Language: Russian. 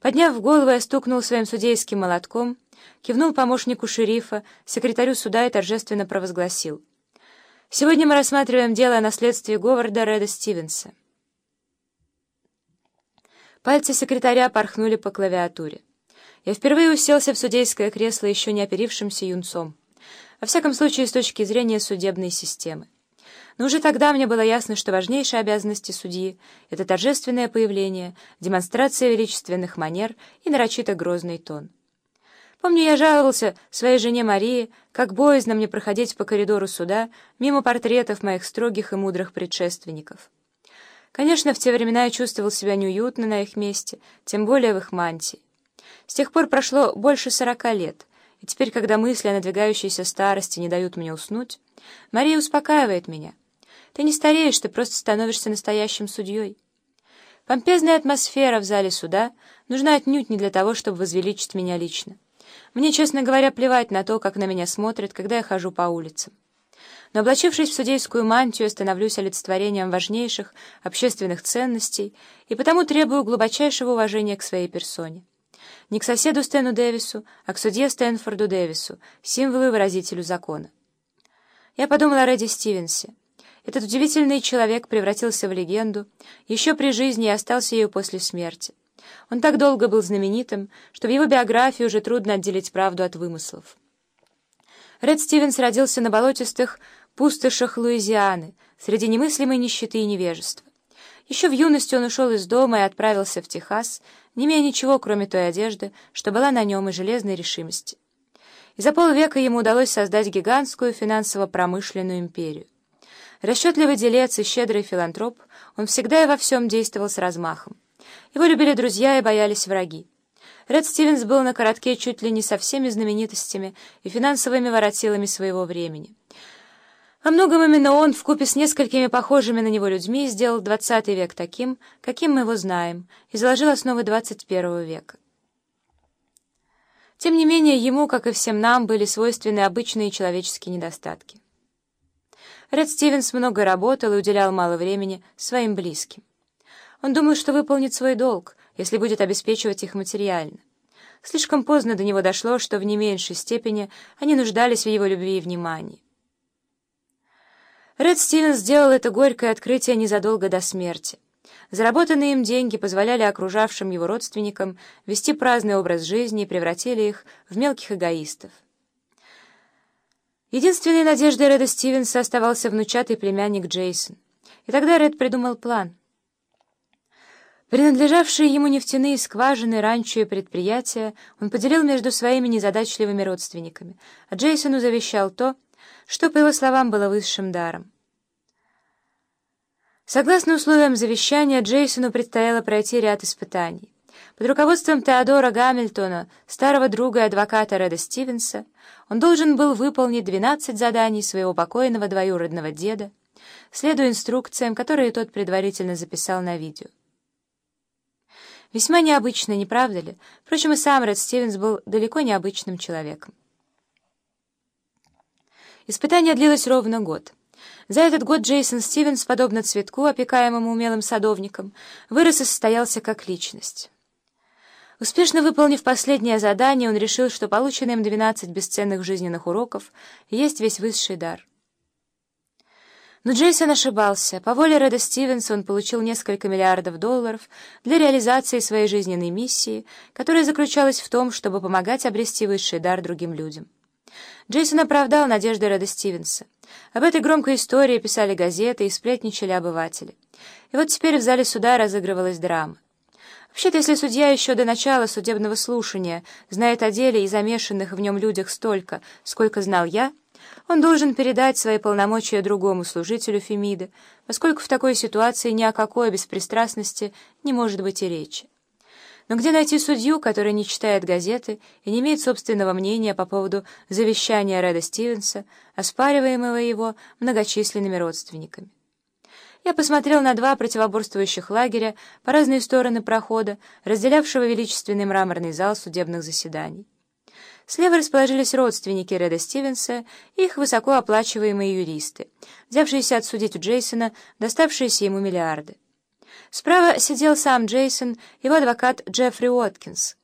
Подняв голову, я стукнул своим судейским молотком, кивнул помощнику шерифа, секретарю суда и торжественно провозгласил. «Сегодня мы рассматриваем дело о наследстве Говарда Реда Стивенса». Пальцы секретаря порхнули по клавиатуре. Я впервые уселся в судейское кресло еще не оперившимся юнцом. Во всяком случае, с точки зрения судебной системы. Но уже тогда мне было ясно, что важнейшие обязанности судьи — это торжественное появление, демонстрация величественных манер и нарочито грозный тон. Помню, я жаловался своей жене Марии, как боязно мне проходить по коридору суда мимо портретов моих строгих и мудрых предшественников. Конечно, в те времена я чувствовал себя неуютно на их месте, тем более в их мантии. С тех пор прошло больше сорока лет, и теперь, когда мысли о надвигающейся старости не дают мне уснуть, Мария успокаивает меня — ты не стареешь, ты просто становишься настоящим судьей. Помпезная атмосфера в зале суда нужна отнюдь не для того, чтобы возвеличить меня лично. Мне, честно говоря, плевать на то, как на меня смотрят, когда я хожу по улицам. Но, облачившись в судейскую мантию, становлюсь олицетворением важнейших общественных ценностей и потому требую глубочайшего уважения к своей персоне. Не к соседу Стэну Дэвису, а к судье Стэнфорду Дэвису, символу и выразителю закона. Я подумала о Рэдди Стивенсе. Этот удивительный человек превратился в легенду еще при жизни и остался ею после смерти. Он так долго был знаменитым, что в его биографии уже трудно отделить правду от вымыслов. Ред Стивенс родился на болотистых пустошах Луизианы, среди немыслимой нищеты и невежества. Еще в юности он ушел из дома и отправился в Техас, не имея ничего, кроме той одежды, что была на нем и железной решимости. И за полвека ему удалось создать гигантскую финансово-промышленную империю. Расчетливый делец и щедрый филантроп, он всегда и во всем действовал с размахом. Его любили друзья и боялись враги. Ред Стивенс был на коротке чуть ли не со всеми знаменитостями и финансовыми воротилами своего времени. Во многом именно он, вкупе с несколькими похожими на него людьми, сделал XX век таким, каким мы его знаем, и заложил основы XXI века. Тем не менее, ему, как и всем нам, были свойственны обычные человеческие недостатки. Ред Стивенс много работал и уделял мало времени своим близким. Он думал, что выполнит свой долг, если будет обеспечивать их материально. Слишком поздно до него дошло, что в не меньшей степени они нуждались в его любви и внимании. Ред Стивенс сделал это горькое открытие незадолго до смерти. Заработанные им деньги позволяли окружавшим его родственникам вести праздный образ жизни и превратили их в мелких эгоистов. Единственной надеждой Реда Стивенса оставался внучатый племянник Джейсон. И тогда Ред придумал план. Принадлежавшие ему нефтяные скважины, ранчо и предприятия он поделил между своими незадачливыми родственниками, а Джейсону завещал то, что, по его словам, было высшим даром. Согласно условиям завещания, Джейсону предстояло пройти ряд испытаний. Под руководством Теодора Гамильтона, старого друга и адвоката Реда Стивенса, он должен был выполнить 12 заданий своего покойного двоюродного деда, следуя инструкциям, которые тот предварительно записал на видео. Весьма необычно, не правда ли? Впрочем, и сам Ред Стивенс был далеко необычным человеком. Испытание длилось ровно год. За этот год Джейсон Стивенс, подобно цветку, опекаемому умелым садовником, вырос и состоялся как личность. Успешно выполнив последнее задание, он решил, что полученные им 12 бесценных жизненных уроков есть весь высший дар. Но Джейсон ошибался. По воле Реда Стивенса он получил несколько миллиардов долларов для реализации своей жизненной миссии, которая заключалась в том, чтобы помогать обрести высший дар другим людям. Джейсон оправдал надежды Реда Стивенса. Об этой громкой истории писали газеты и сплетничали обыватели. И вот теперь в зале суда разыгрывалась драма. Вообще-то, если судья еще до начала судебного слушания знает о деле и замешанных в нем людях столько, сколько знал я, он должен передать свои полномочия другому служителю Фемида, поскольку в такой ситуации ни о какой беспристрастности не может быть и речи. Но где найти судью, который не читает газеты и не имеет собственного мнения по поводу завещания Реда Стивенса, оспариваемого его многочисленными родственниками? Я посмотрел на два противоборствующих лагеря по разные стороны прохода, разделявшего величественный мраморный зал судебных заседаний. Слева расположились родственники Реда Стивенса и их высокооплачиваемые юристы, взявшиеся отсудить у Джейсона доставшиеся ему миллиарды. Справа сидел сам Джейсон, его адвокат Джеффри Уоткинс.